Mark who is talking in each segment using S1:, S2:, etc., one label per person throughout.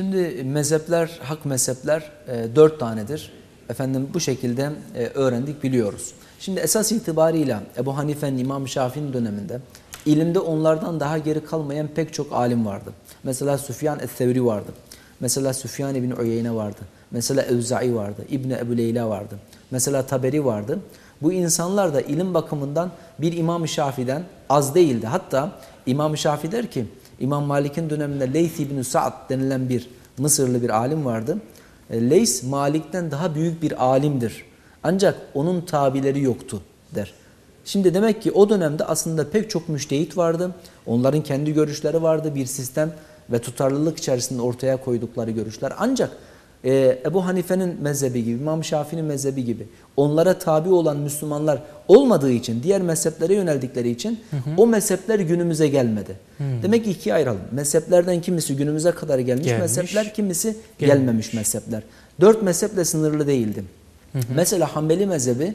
S1: Şimdi mezhepler, hak mezhepler e, dört tanedir. Efendim bu şekilde e, öğrendik, biliyoruz. Şimdi esas itibarıyla Ebu Hanife'nin, İmam Şafii'nin döneminde ilimde onlardan daha geri kalmayan pek çok alim vardı. Mesela Süfyan Es-Sevri vardı. Mesela Süfyan İbni Uyeyne vardı. Mesela Evza'i vardı. İbni Ebu Leyla vardı. Mesela Taberi vardı. Bu insanlar da ilim bakımından bir İmam-ı Şafii'den az değildi. Hatta İmam-ı Şafii der ki İmam Malik'in döneminde Leys İbni Sa'd denilen bir Mısırlı bir alim vardı. E, Leys Malik'ten daha büyük bir alimdir. Ancak onun tabileri yoktu der. Şimdi demek ki o dönemde aslında pek çok müştehit vardı. Onların kendi görüşleri vardı. Bir sistem ve tutarlılık içerisinde ortaya koydukları görüşler. Ancak e, Ebu Hanife'nin mezhebi gibi, İmam Şafii'nin mezhebi gibi onlara tabi olan Müslümanlar olmadığı için, diğer mezheplere yöneldikleri için hı hı. o mezhepler günümüze gelmedi. Hı. Demek ki ikiye ayıralım. Mezheplerden kimisi günümüze kadar gelmiş, gelmiş. mezhepler, kimisi gelmiş. gelmemiş mezhepler. Dört mezheple sınırlı değildi. Hı hı. Mesela Hanbeli mezhebi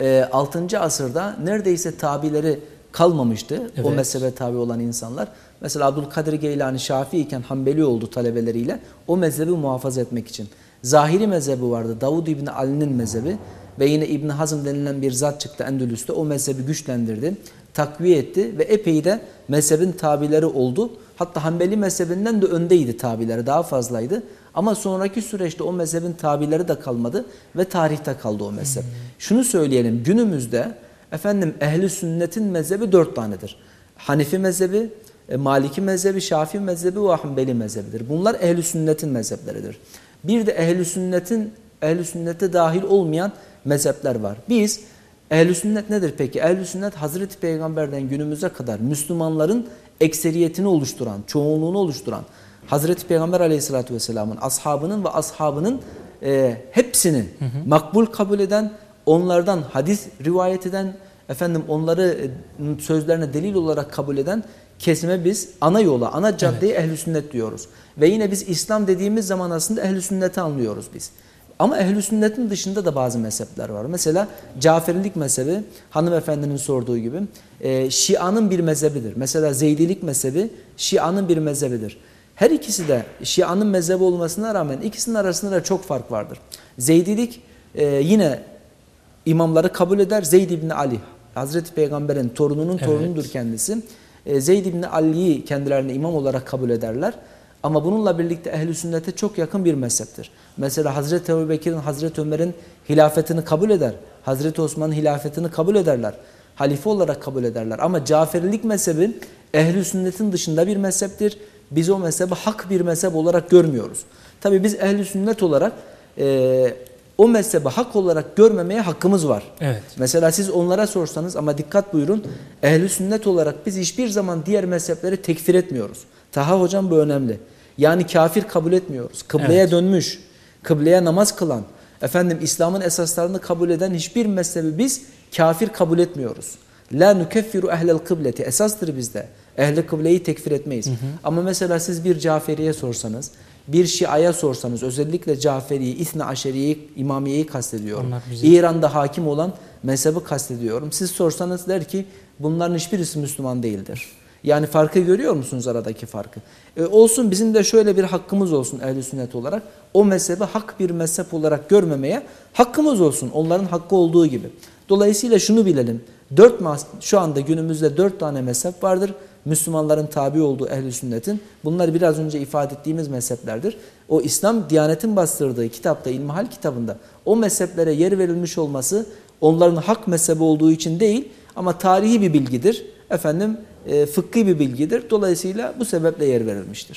S1: e, 6. asırda neredeyse tabileri kalmamıştı. Evet. O mezhebe tabi olan insanlar. Mesela Abdülkadir Geylani Şafii iken Hanbeli oldu talebeleriyle o mezhebi muhafaza etmek için. Zahiri mezhebi vardı. Davud İbni Ali'nin mezhebi ve yine İbni Hazm denilen bir zat çıktı Endülüs'te. O mezhebi güçlendirdi, takviye etti ve epey de mezhebin tabileri oldu. Hatta Hanbeli mezhebinden de öndeydi tabileri, daha fazlaydı. Ama sonraki süreçte o mezhebin tabileri de kalmadı ve tarihte kaldı o mezhep. Hmm. Şunu söyleyelim, günümüzde efendim ehli sünnetin mezhebi dört tanedir. Hanifi mezhebi, e, Maliki mezhebi, Şafii mezhebi ve Hanbeli mezhebidir. Bunlar ehli sünnetin mezhepleridir. Bir de ehli sünnetin ehli sünnete dahil olmayan mezhepler var. Biz ehli sünnet nedir peki? Ehli sünnet Hazreti Peygamber'den günümüze kadar Müslümanların ekseriyetini oluşturan, çoğunluğunu oluşturan Hazreti Peygamber Aleyhisselatü vesselamın ashabının ve ashabının e, hepsini hı hı. makbul kabul eden, onlardan hadis rivayet eden, efendim onları e, sözlerine delil olarak kabul eden kesime biz ana yola, ana caddeye evet. ehli sünnet diyoruz. Ve yine biz İslam dediğimiz zaman aslında ehli sünneti anlıyoruz biz. Ama ehl sünnetin dışında da bazı mezhepler var. Mesela Caferilik mezhebi hanımefendinin sorduğu gibi e, Şia'nın bir mezhebidir. Mesela Zeydilik mezhebi Şia'nın bir mezhebidir. Her ikisi de Şia'nın mezhebi olmasına rağmen ikisinin arasında da çok fark vardır. Zeydilik e, yine imamları kabul eder. Zeyd ibn Ali Hazreti Peygamber'in torununun torunudur evet. kendisi. E, Zeyd ibn Ali'yi kendilerine imam olarak kabul ederler. Ama bununla birlikte ehli sünnete çok yakın bir mezheptir. Mesela Hazreti Ebu Bekir'in, Hazreti Ömer'in hilafetini kabul eder. Hazreti Osman'ın hilafetini kabul ederler. Halife olarak kabul ederler. Ama Caferilik mezhebi ehli sünnetin dışında bir mezheptir. Biz o mezhebi hak bir mezhep olarak görmüyoruz. Tabi biz ehli sünnet olarak e, o mezhebi hak olarak görmemeye hakkımız var. Evet. Mesela siz onlara sorsanız ama dikkat buyurun. Ehli sünnet olarak biz hiçbir zaman diğer mezhepleri tekfir etmiyoruz. Taha hocam bu önemli. Yani kafir kabul etmiyoruz. Kıbleye evet. dönmüş, kıbleye namaz kılan, efendim İslam'ın esaslarını kabul eden hiçbir mezhebi biz kafir kabul etmiyoruz. La nukeffiru ehlel kıbleti. Esastır bizde. Ehli kıbleyi tekfir etmeyiz. Hı hı. Ama mesela siz bir Caferi'ye sorsanız, bir Şia'ya sorsanız, özellikle Caferi'yi, İthne Aşeri'yi, İmamiye'yi kastediyorum. İran'da hakim olan mezhebi kastediyorum. Siz sorsanız der ki bunların hiçbirisi Müslüman değildir. Yani farkı görüyor musunuz aradaki farkı? E olsun bizim de şöyle bir hakkımız olsun ehl sünnet olarak. O mezhebi hak bir mezhep olarak görmemeye hakkımız olsun. Onların hakkı olduğu gibi. Dolayısıyla şunu bilelim. Dört şu anda günümüzde dört tane mezhep vardır. Müslümanların tabi olduğu ehl sünnetin. Bunlar biraz önce ifade ettiğimiz mezheplerdir. O İslam Diyanet'in bastırdığı kitapta, İlmihal kitabında o mezheplere yer verilmiş olması onların hak mezhebi olduğu için değil ama tarihi bir bilgidir. Efendim e, fıkhi bir bilgidir. Dolayısıyla bu sebeple yer verilmiştir.